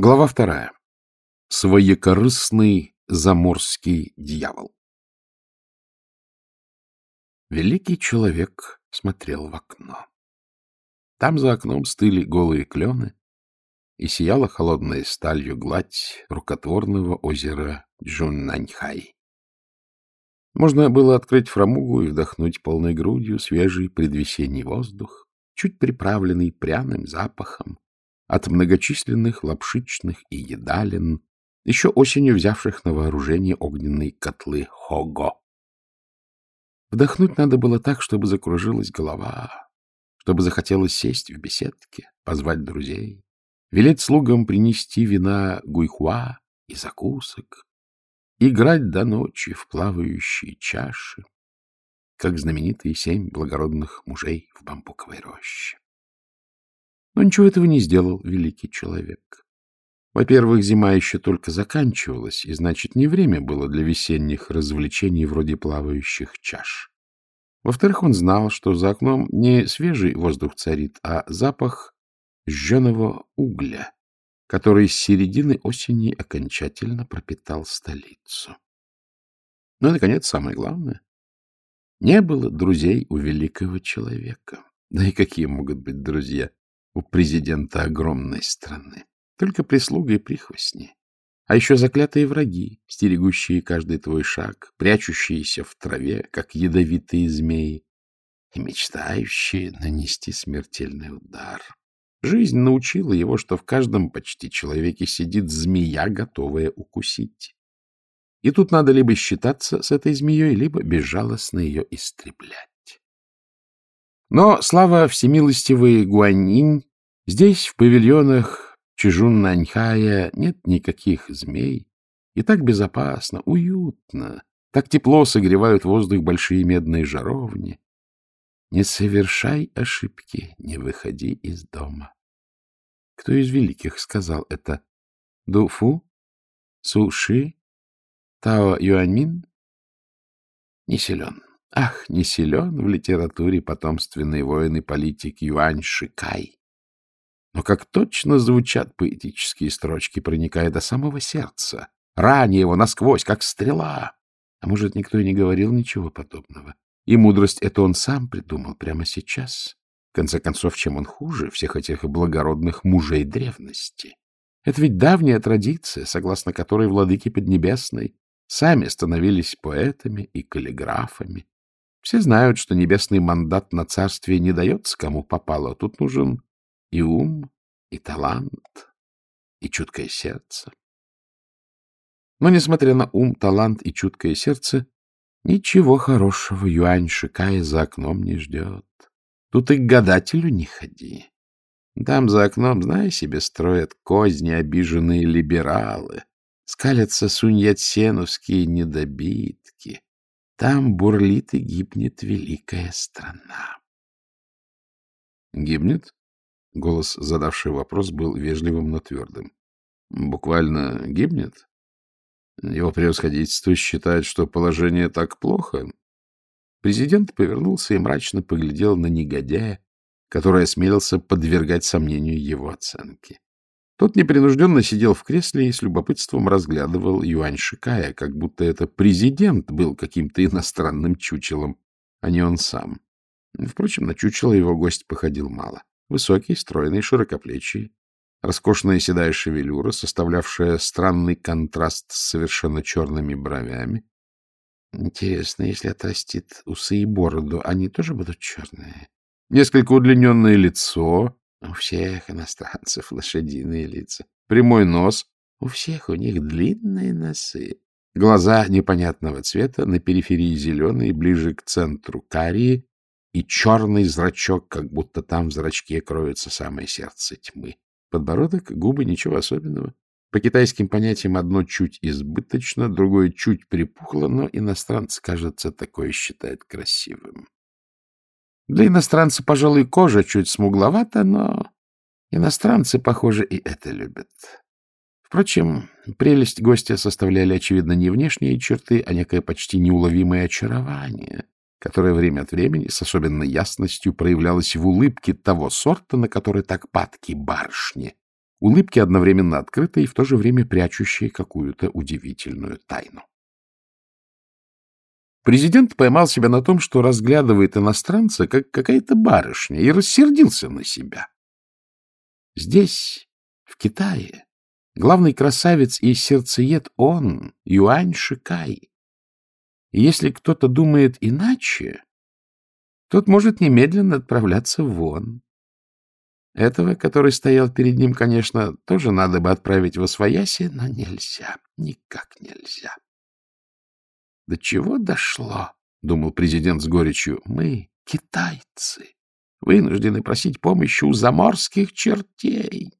Глава вторая. Своекорыстный заморский дьявол. Великий человек смотрел в окно. Там за окном стыли голые клены, и сияла холодная сталью гладь рукотворного озера Джуннаньхай. Можно было открыть фрамугу и вдохнуть полной грудью свежий предвесенний воздух, чуть приправленный пряным запахом, от многочисленных лапшичных и едалин, еще осенью взявших на вооружение огненные котлы Хого. Вдохнуть надо было так, чтобы закружилась голова, чтобы захотелось сесть в беседке, позвать друзей, велеть слугам принести вина гуйхуа и закусок, играть до ночи в плавающие чаши, как знаменитые семь благородных мужей в бамбуковой роще. Но ничего этого не сделал великий человек. Во-первых, зима еще только заканчивалась, и, значит, не время было для весенних развлечений вроде плавающих чаш. Во-вторых, он знал, что за окном не свежий воздух царит, а запах жженого угля, который с середины осени окончательно пропитал столицу. Ну и, наконец, самое главное. Не было друзей у великого человека. Да и какие могут быть друзья? У президента огромной страны. Только прислуга и прихвостни. А еще заклятые враги, стерегущие каждый твой шаг, прячущиеся в траве, как ядовитые змеи, и мечтающие нанести смертельный удар. Жизнь научила его, что в каждом почти человеке сидит змея, готовая укусить. И тут надо либо считаться с этой змеей, либо безжалостно ее истреблять. Но, слава всемилостивый Гуанинь, Здесь, в павильонах Чижун-Наньхая, нет никаких змей. И так безопасно, уютно, так тепло согревают воздух большие медные жаровни. Не совершай ошибки, не выходи из дома. Кто из великих сказал это? Дуфу? Суши? Тао Юаньмин? Не силен. Ах, не силен в литературе потомственный воин и политик Юань Шикай. Но как точно звучат поэтические строчки, проникая до самого сердца, раня его насквозь, как стрела. А может, никто и не говорил ничего подобного. И мудрость это он сам придумал прямо сейчас. В конце концов, чем он хуже всех этих благородных мужей древности? Это ведь давняя традиция, согласно которой владыки Поднебесной сами становились поэтами и каллиграфами. Все знают, что небесный мандат на царствие не дается кому попало. Тут нужен и ум, и талант, и чуткое сердце. Но, несмотря на ум, талант и чуткое сердце, ничего хорошего Юань Шикая за окном не ждет. Тут и к гадателю не ходи. Там за окном, знай себе, строят козни обиженные либералы, скалятся суньяценовские недобитки. Там бурлит и гибнет великая страна. Гибнет? Голос, задавший вопрос, был вежливым, но твердым. — Буквально гибнет? Его превосходительство считает, что положение так плохо. Президент повернулся и мрачно поглядел на негодяя, который осмелился подвергать сомнению его оценки. Тот непринужденно сидел в кресле и с любопытством разглядывал Юань Шикая, как будто это президент был каким-то иностранным чучелом, а не он сам. Впрочем, на чучело его гость походил мало. Высокий, стройный, широкоплечий, роскошная седая шевелюра, составлявшая странный контраст с совершенно черными бровями. Интересно, если отрастит усы и бороду, они тоже будут черные? Несколько удлиненное лицо. У всех иностранцев лошадиные лица. Прямой нос. У всех у них длинные носы. Глаза непонятного цвета, на периферии зеленые, ближе к центру карие, и черный зрачок, как будто там в зрачке кроется самое сердце тьмы. Подбородок, губы, ничего особенного. По китайским понятиям одно чуть избыточно, другое чуть припухло, но иностранцы, кажется, такое считают красивым. Для иностранца, пожалуй, кожа чуть смугловата, но иностранцы, похоже, и это любят. Впрочем, прелесть гостя составляли, очевидно, не внешние черты, а некое почти неуловимое очарование, которое время от времени с особенной ясностью проявлялось в улыбке того сорта, на который так падки барышни. улыбки одновременно открытой и в то же время прячущей какую-то удивительную тайну. Президент поймал себя на том, что разглядывает иностранца, как какая-то барышня, и рассердился на себя. Здесь, в Китае, главный красавец и сердцеед он, Юань Шикай. И если кто-то думает иначе, тот может немедленно отправляться вон. Этого, который стоял перед ним, конечно, тоже надо бы отправить в Освояси, но нельзя, никак нельзя. До чего дошло, — думал президент с горечью, — мы, китайцы, вынуждены просить помощи у заморских чертей.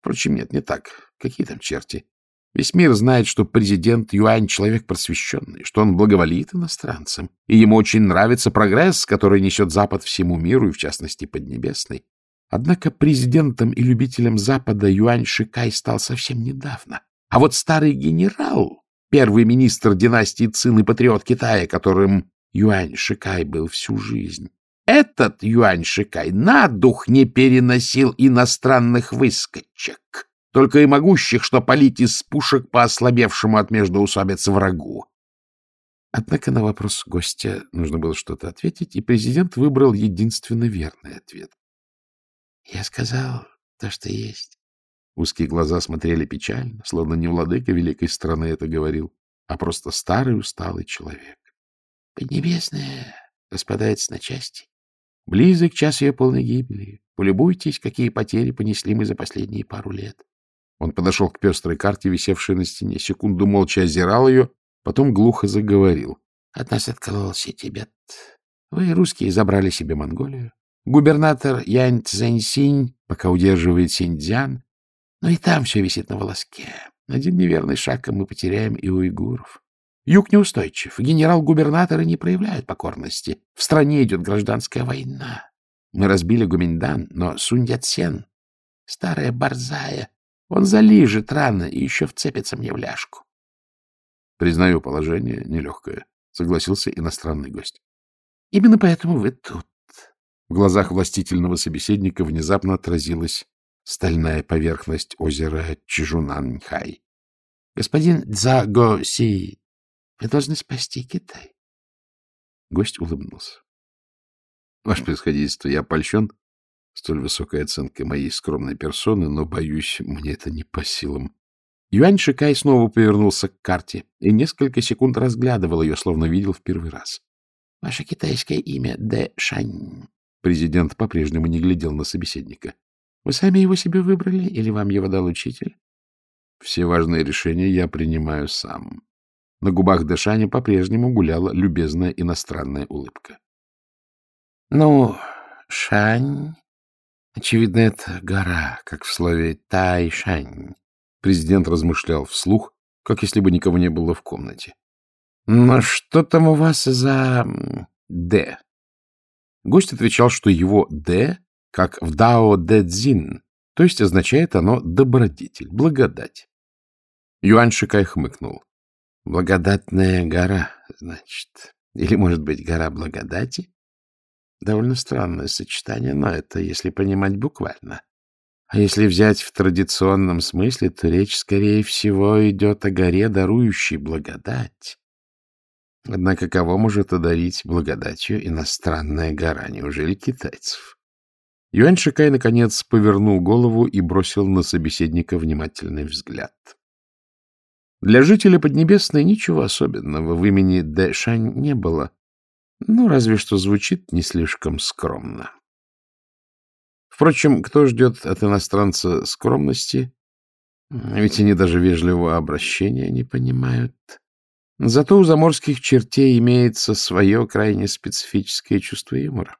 Впрочем, нет, не так. Какие там черти? Весь мир знает, что президент Юань — человек просвещенный, что он благоволит иностранцам, и ему очень нравится прогресс, который несет Запад всему миру, и в частности Поднебесной. Однако президентом и любителем Запада Юань Шикай стал совсем недавно. А вот старый генерал, первый министр династии Цин и патриот Китая, которым Юань Шикай был всю жизнь, этот Юань Шикай на дух не переносил иностранных выскочек только и могущих, что палить из пушек по ослабевшему от междоусобиц врагу. Однако на вопрос гостя нужно было что-то ответить, и президент выбрал единственно верный ответ. — Я сказал то, что есть. Узкие глаза смотрели печально, словно не владыка великой страны это говорил, а просто старый усталый человек. — Поднебесная распадается на части. Близок час ее полной гибели. Полюбуйтесь, какие потери понесли мы за последние пару лет. Он подошел к пестрой карте, висевшей на стене, секунду молча озирал ее, потом глухо заговорил. — От нас откололся Тибет. Вы, русские, забрали себе Монголию. Губернатор Янь Цзэньсинь пока удерживает Синьцзян, но и там все висит на волоске. Один неверный шаг, и мы потеряем и уйгуров. Юг неустойчив, генерал-губернаторы не проявляют покорности. В стране идет гражданская война. Мы разбили Гуминдан, но Сунь Яцен, старая борзая, он залижет рано и еще вцепится мне в ляжку. — Признаю, положение нелегкое, — согласился иностранный гость. — Именно поэтому вы тут. В глазах властительного собеседника внезапно отразилась стальная поверхность озера Чижунанхай. — Господин Дзаго Си, вы должны спасти Китай. Гость улыбнулся. — Ваше происходительство, я польщен столь высокой оценкой моей скромной персоны, но, боюсь, мне это не по силам. Юань Шикай снова повернулся к карте и несколько секунд разглядывал ее, словно видел в первый раз. — Ваше китайское имя Дэ Шань. Президент по-прежнему не глядел на собеседника. — Вы сами его себе выбрали или вам его дал учитель? — Все важные решения я принимаю сам. На губах Дэшаня по-прежнему гуляла любезная иностранная улыбка. — Ну, Шань, Очевидно, это гора, как в слове «тайшань». Президент размышлял вслух, как если бы никого не было в комнате. «Но что там у вас за «д»?» Гость отвечал, что его «д» как в «дао дэ цзин», то есть означает оно «добродетель», «благодать». Юань Шикай хмыкнул. «Благодатная гора, значит. Или, может быть, гора благодати?» Довольно странное сочетание, но это если понимать буквально. А если взять в традиционном смысле, то речь, скорее всего, идет о горе, дарующей благодать. Однако кого может одарить благодатью иностранная гора? Неужели китайцев? Юань Шикай, наконец, повернул голову и бросил на собеседника внимательный взгляд. Для жителя Поднебесной ничего особенного в имени Дэшань не было, ну, разве что звучит не слишком скромно. Впрочем, кто ждет от иностранца скромности? Ведь они даже вежливого обращения не понимают. Зато у заморских чертей имеется свое крайне специфическое чувство юмора.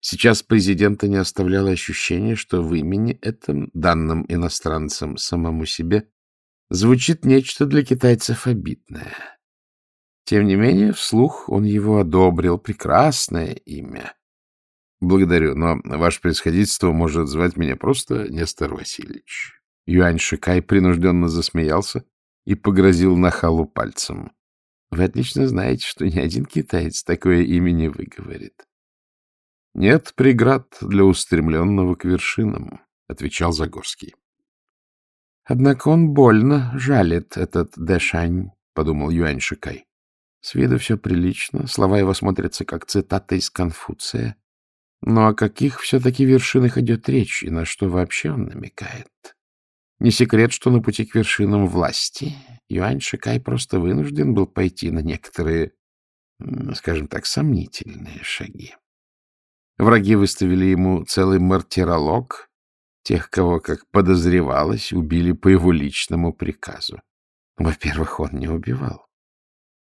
Сейчас президента не оставляло ощущение, что в имени этом, данном иностранцам самому себе, звучит нечто для китайцев обидное. Тем не менее, вслух он его одобрил. Прекрасное имя. Благодарю, но ваше происходительство может звать меня просто Нестор Васильевич. Юань Шикай принужденно засмеялся и погрозил нахалу пальцем. Вы отлично знаете, что ни один китаец такое имя не выговорит. — Нет преград для устремленного к вершинам, — отвечал Загорский. Однако он больно жалит, этот Дэшань, — подумал Юань Шикай. С виду все прилично, слова его смотрятся как цитата из Конфуция. Но о каких все-таки вершинах идет речь, и на что вообще он намекает? Не секрет, что на пути к вершинам власти Юань Шикай просто вынужден был пойти на некоторые, скажем так, сомнительные шаги. Враги выставили ему целый мартиролог, тех, кого, как подозревалось, убили по его личному приказу. Во-первых, он не убивал,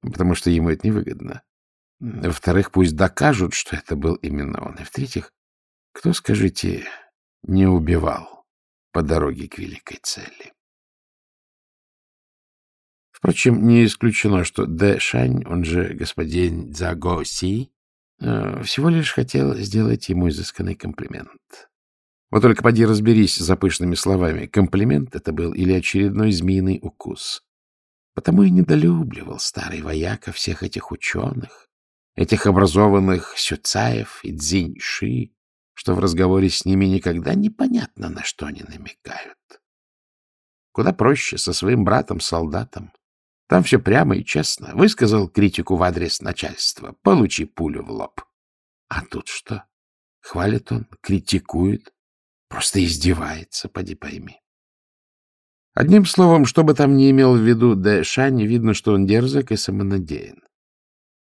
потому что ему это невыгодно. Во-вторых, пусть докажут, что это был именно он. И в-третьих, кто, скажите, не убивал по дороге к великой цели? Впрочем, не исключено, что Дэ Шань, он же господин Дзаго Си, Э, всего лишь хотел сделать ему изысканный комплимент. Вот только поди разберись за пышными словами, комплимент это был или очередной змеиный укус. Потому и недолюбливал старый вояка всех этих ученых, этих образованных сюцаев и дзиньши, что в разговоре с ними никогда непонятно, на что они намекают. Куда проще со своим братом-солдатом там все прямо и честно. Высказал критику в адрес начальства. Получи пулю в лоб. А тут что? Хвалит он, критикует, просто издевается, поди пойми. Одним словом, что бы там ни имел в виду Дэ Шань, видно, что он дерзок и самонадеян.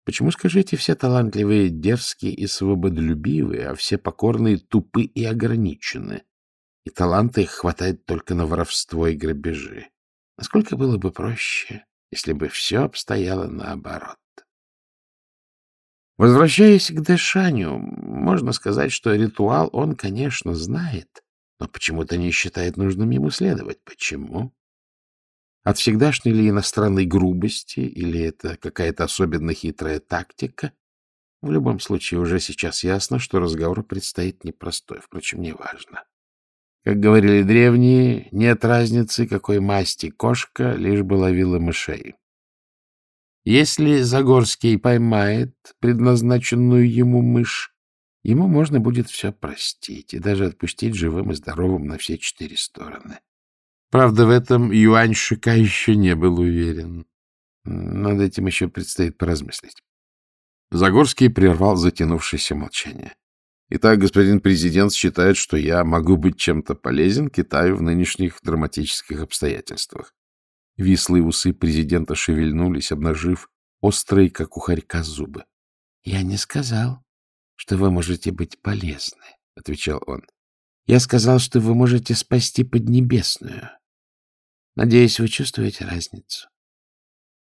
Почему, скажите, все талантливые дерзкие и свободолюбивые, а все покорные тупы и ограничены, и таланта их хватает только на воровство и грабежи? Насколько было бы проще, если бы все обстояло наоборот. Возвращаясь к Дэшаню, можно сказать, что ритуал он, конечно, знает, но почему-то не считает нужным ему следовать. Почему? От всегдашней ли иностранной грубости, или это какая-то особенно хитрая тактика? В любом случае, уже сейчас ясно, что разговор предстоит непростой, впрочем, неважно. Как говорили древние, нет разницы, какой масти кошка, лишь бы ловила мышей. Если Загорский поймает предназначенную ему мышь, ему можно будет все простить и даже отпустить живым и здоровым на все четыре стороны. Правда, в этом Юань Шика еще не был уверен. Над этим еще предстоит поразмыслить. Загорский прервал затянувшееся молчание. Итак, господин президент считает, что я могу быть чем-то полезен Китаю в нынешних драматических обстоятельствах. Вислые усы президента шевельнулись, обнажив острые, как у хорька, зубы. — Я не сказал, что вы можете быть полезны, — отвечал он. — Я сказал, что вы можете спасти Поднебесную. Надеюсь, вы чувствуете разницу.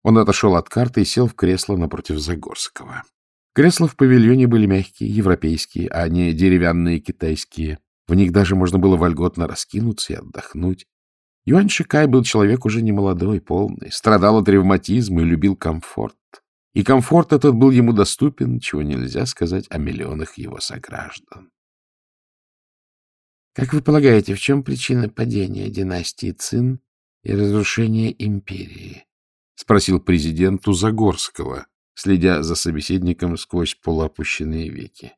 Он отошел от карты и сел в кресло напротив Загорского. Кресла в павильоне были мягкие, европейские, а не деревянные китайские. В них даже можно было вольготно раскинуться и отдохнуть. Юань Шикай был человек уже не молодой, полный, страдал от ревматизма и любил комфорт. И комфорт этот был ему доступен, чего нельзя сказать о миллионах его сограждан. Как вы полагаете, в чем причина падения династии Цин и разрушения империи? — спросил президент Загорского, следя за собеседником сквозь полуопущенные веки.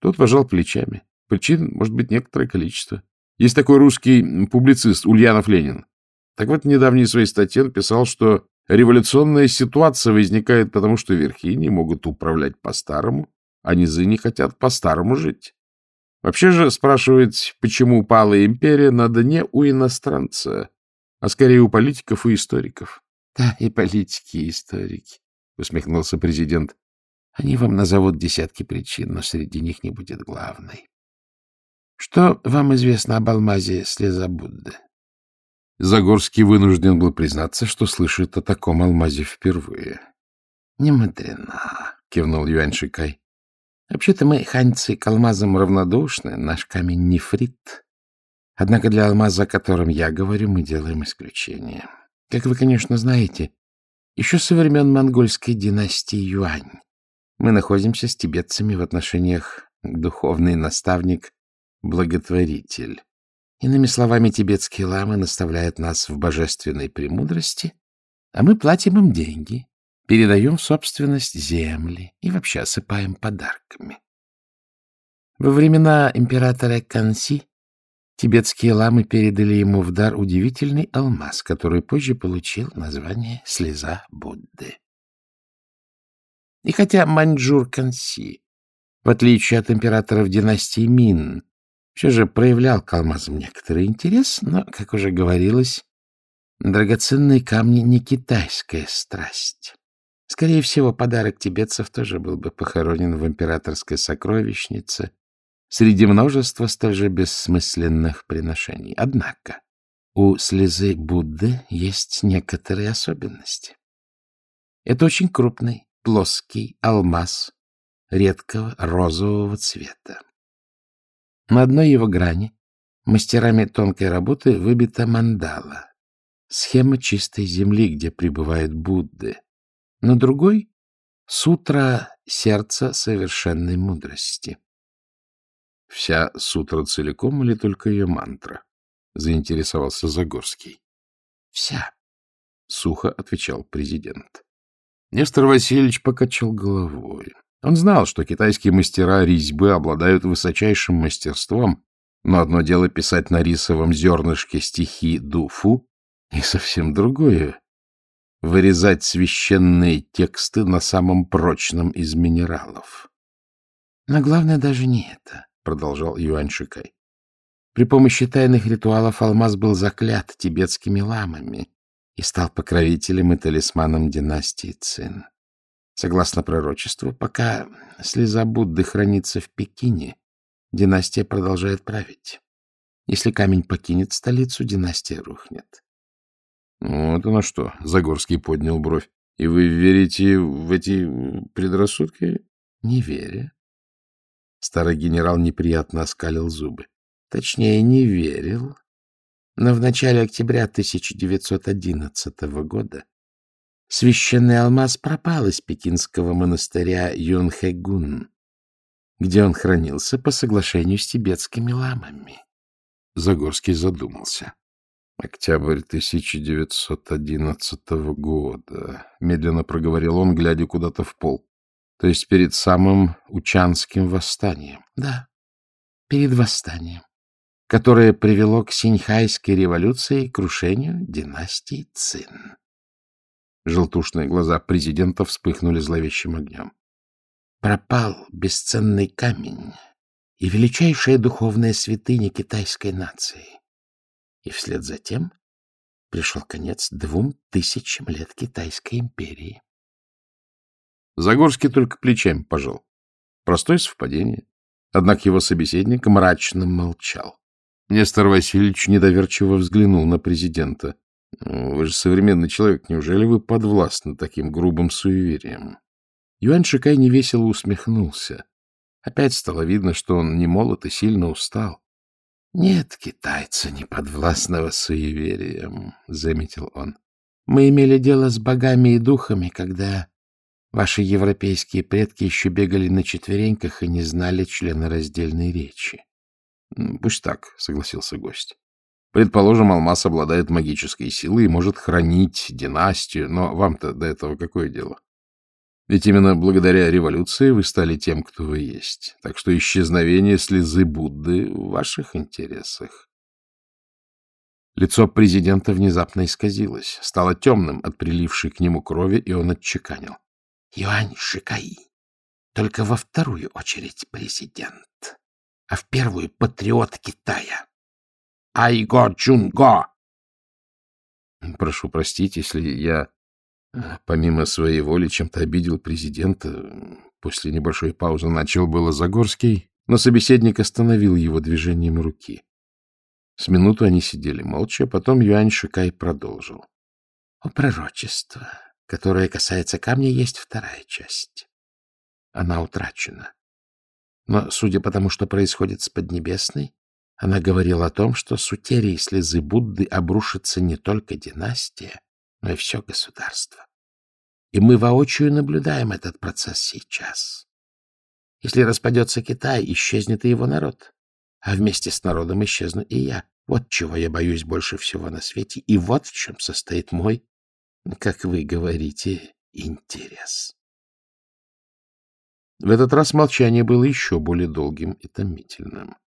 Тот пожал плечами. Причин может быть некоторое количество. Есть такой русский публицист Ульянов Ленин. Так вот, в недавней своей статье написал, что революционная ситуация возникает потому, что верхи не могут управлять по-старому, а низы не хотят по-старому жить. Вообще же спрашивать, почему упала империя, надо не у иностранца, а скорее у политиков и историков. — Да, и политики, и историки. — усмехнулся президент. — Они вам назовут десятки причин, но среди них не будет главной. — Что вам известно об алмазе слеза Будды? Загорский вынужден был признаться, что слышит о таком алмазе впервые. — Не мудрено, — кивнул Юань Шикай. — Вообще-то мы, ханьцы, к алмазам равнодушны, наш камень нефрит. Однако для алмаза, о котором я говорю, мы делаем исключение. Как вы, конечно, знаете, еще со времен монгольской династии Юань мы находимся с тибетцами в отношениях духовный наставник, благотворитель. Иными словами, тибетские ламы наставляют нас в божественной премудрости, а мы платим им деньги, передаем в собственность земли и вообще осыпаем подарками. Во времена императора Канси Тибетские ламы передали ему в дар удивительный алмаз, который позже получил название «Слеза Будды». И хотя Маньчжур Канси, в отличие от императоров династии Мин, все же проявлял к алмазам некоторый интерес, но, как уже говорилось, драгоценные камни не китайская страсть. Скорее всего, подарок тибетцев тоже был бы похоронен в императорской сокровищнице среди множества столь же бессмысленных приношений. Однако у слезы Будды есть некоторые особенности. Это очень крупный, плоский алмаз редкого розового цвета. На одной его грани мастерами тонкой работы выбита мандала, схема чистой земли, где пребывает Будды. На другой — сутра сердца совершенной мудрости. Вся сутра целиком или только ее мантра? Заинтересовался Загорский. Вся, сухо отвечал президент. Нестор Васильевич покачал головой. Он знал, что китайские мастера резьбы обладают высочайшим мастерством, но одно дело писать на рисовом зернышке стихи дуфу, и совсем другое — вырезать священные тексты на самом прочном из минералов. Но главное даже не это. — продолжал Юань Шикай. При помощи тайных ритуалов алмаз был заклят тибетскими ламами и стал покровителем и талисманом династии Цин. Согласно пророчеству, пока слеза Будды хранится в Пекине, династия продолжает править. Если камень покинет столицу, династия рухнет. — Вот оно что, — Загорский поднял бровь. — И вы верите в эти предрассудки? — Не веря. Старый генерал неприятно оскалил зубы. Точнее, не верил. Но в начале октября 1911 года священный алмаз пропал из пекинского монастыря Юнхэгун, где он хранился по соглашению с тибетскими ламами. Загорский задумался. Октябрь 1911 года. Медленно проговорил он, глядя куда-то в пол. То есть перед самым Учанским восстанием. Да, перед восстанием, которое привело к Синьхайской революции и крушению династии Цин. Желтушные глаза президента вспыхнули зловещим огнем. Пропал бесценный камень и величайшая духовная святыня китайской нации. И вслед за тем пришел конец двум тысячам лет Китайской империи. Загорский только плечами пожал. Простое совпадение. Однако его собеседник мрачно молчал. Нестор Васильевич недоверчиво взглянул на президента. «Ну, — Вы же современный человек, неужели вы подвластны таким грубым суевериям? Юань Шикай невесело усмехнулся. Опять стало видно, что он не молод и сильно устал. — Нет, китайца, не подвластного суевериям, — заметил он. — Мы имели дело с богами и духами, когда Ваши европейские предки еще бегали на четвереньках и не знали членораздельной речи. — Пусть так, — согласился гость. Предположим, алмаз обладает магической силой и может хранить династию, но вам-то до этого какое дело? Ведь именно благодаря революции вы стали тем, кто вы есть. Так что исчезновение слезы Будды в ваших интересах. Лицо президента внезапно исказилось, стало темным от прилившей к нему крови, и он отчеканил. Юань Шикаи. Только во вторую очередь президент, а в первую патриот Китая. Айго Джунго! Прошу простить, если я, э, помимо своей воли, чем-то обидел президента. После небольшой паузы начал было Загорский, но собеседник остановил его движением руки. С минуту они сидели молча, потом Юань Шикай продолжил. — О пророчество! которая касается камня, есть вторая часть. Она утрачена. Но, судя по тому, что происходит с Поднебесной, она говорила о том, что с утерей слезы Будды обрушится не только династия, но и все государство. И мы воочию наблюдаем этот процесс сейчас. Если распадется Китай, исчезнет и его народ. А вместе с народом исчезну и я. Вот чего я боюсь больше всего на свете, и вот в чем состоит мой как вы говорите, интерес. В этот раз молчание было еще более долгим и томительным. —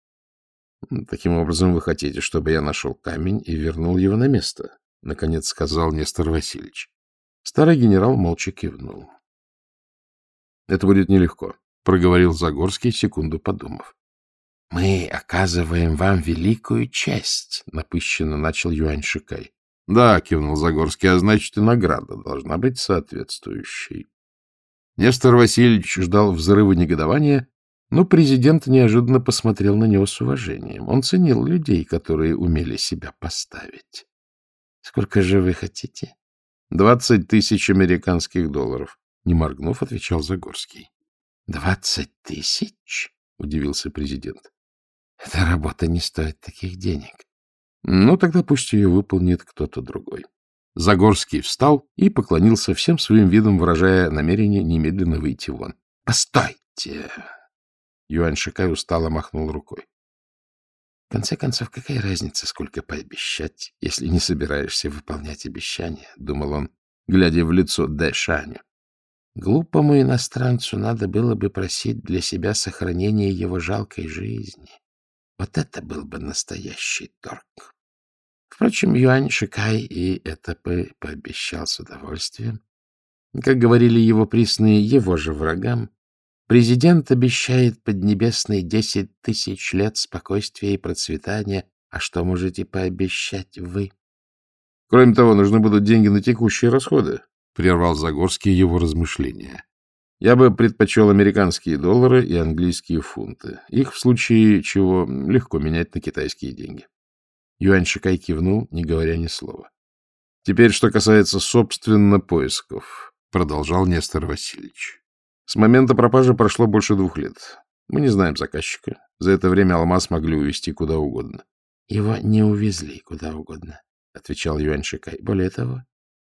Таким образом, вы хотите, чтобы я нашел камень и вернул его на место? — наконец сказал Нестор Васильевич. Старый генерал молча кивнул. — Это будет нелегко, — проговорил Загорский, секунду подумав. — Мы оказываем вам великую честь, — напыщенно начал Юань Шикай. — Да, — кивнул Загорский, — а значит, и награда должна быть соответствующей. Нестор Васильевич ждал взрыва негодования, но президент неожиданно посмотрел на него с уважением. Он ценил людей, которые умели себя поставить. — Сколько же вы хотите? — Двадцать тысяч американских долларов. Не моргнув, отвечал Загорский. — Двадцать тысяч? — удивился президент. — Эта работа не стоит таких денег. — Ну, тогда пусть ее выполнит кто-то другой. Загорский встал и поклонился всем своим видом, выражая намерение немедленно выйти вон. — Постойте! Юань Шикай устало махнул рукой. В конце концов, какая разница, сколько пообещать, если не собираешься выполнять обещания, — думал он, глядя в лицо Дэшаню. Глупому иностранцу надо было бы просить для себя сохранения его жалкой жизни. Вот это был бы настоящий торг. Впрочем, Юань Шикай и это по пообещал с удовольствием. Как говорили его присные его же врагам, Президент обещает Поднебесной десять тысяч лет спокойствия и процветания. А что можете пообещать вы? — Кроме того, нужны будут деньги на текущие расходы, — прервал Загорский его размышления. — Я бы предпочел американские доллары и английские фунты. Их в случае чего легко менять на китайские деньги. Юань Шикай кивнул, не говоря ни слова. — Теперь, что касается, собственно, поисков, — продолжал Нестор Васильевич. С момента пропажи прошло больше двух лет. Мы не знаем заказчика. За это время алмаз могли увезти куда угодно. — Его не увезли куда угодно, — отвечал Юань Шикай. — Более того,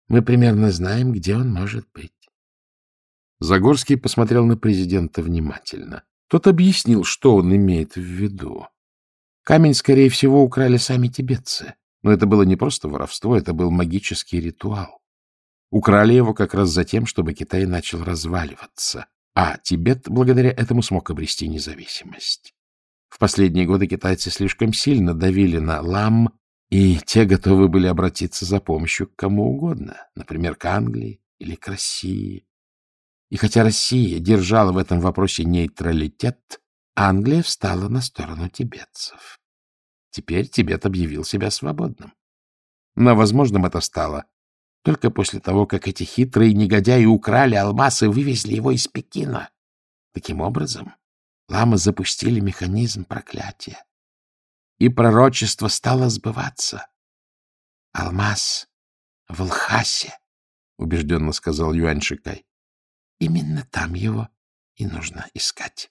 мы примерно знаем, где он может быть. Загорский посмотрел на президента внимательно. Тот объяснил, что он имеет в виду. Камень, скорее всего, украли сами тибетцы. Но это было не просто воровство, это был магический ритуал. Украли его как раз за тем, чтобы Китай начал разваливаться, а Тибет благодаря этому смог обрести независимость. В последние годы китайцы слишком сильно давили на лам, и те готовы были обратиться за помощью к кому угодно, например, к Англии или к России. И хотя Россия держала в этом вопросе нейтралитет, Англия встала на сторону тибетцев. Теперь Тибет объявил себя свободным. Но возможным это стало только после того, как эти хитрые негодяи украли алмаз и вывезли его из Пекина. Таким образом, ламы запустили механизм проклятия. И пророчество стало сбываться. Алмаз в Лхасе, — убежденно сказал Юань Шикай. Именно там его и нужно искать.